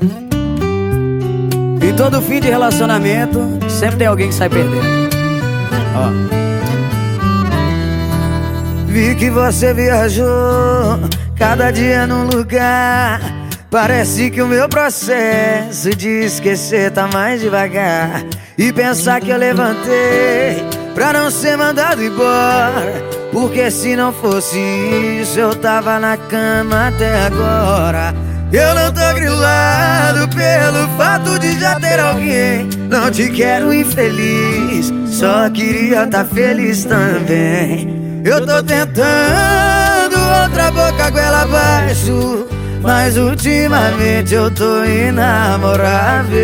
E todo fim de relacionamento sempre tem alguém que sai perdendo. Ó. Vi que você viajou cada dia num lugar. Parece que o meu processo de esquecer tá mais devagar. E pensar que eu levantei pra não ser mandado embora. Porque se não fosse isso, eu tava na cama até agora. Eu não tô grilado pelo fato de já ter alguém. Não te quero infeliz, só queria tá feliz também. Eu tô tentando outra boca goela abaixo. Mas ultimamente eu tô inamorável.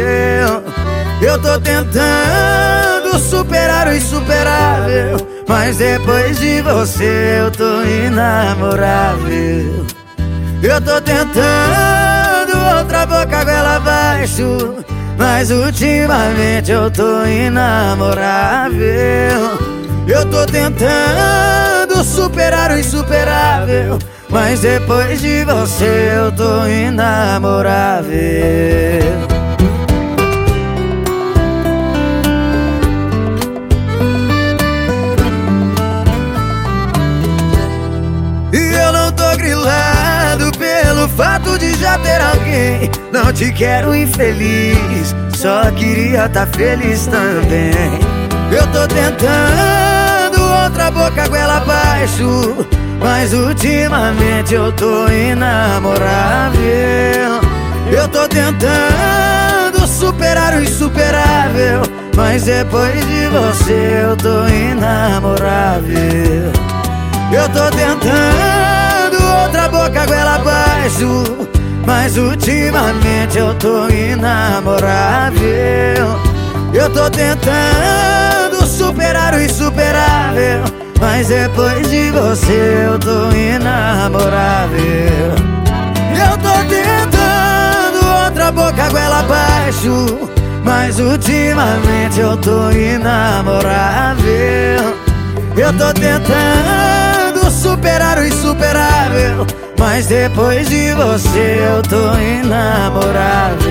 Eu tô tentando superar o insuperável. Mas depois de você eu tô inamorável. Eu tô tentando outra boca goela abaixo. Mas ultimamente eu tô inamorável. Eu tô tentando superar o insuperável Mas depois de você eu tô inamorável fato de já ter alguém. Não te quero infeliz Só queria tá feliz também. Eu tô tentando outra boca goela abaixo Mas ultimamente eu tô inamorável. Eu tô tentando superar o insuperável Mas depois de você eu tô inamorável. Eu tô tentando mas ultimamente eu tô inamorável. Eu tô tentando superar o insuperável Mas depois de você eu tô inamorável. Eu tô tentando outra boca goela abaixo Mas ultimamente eu tô inamorável. Eu tô tentando superar o insuperável mas depois de você eu tô inamorável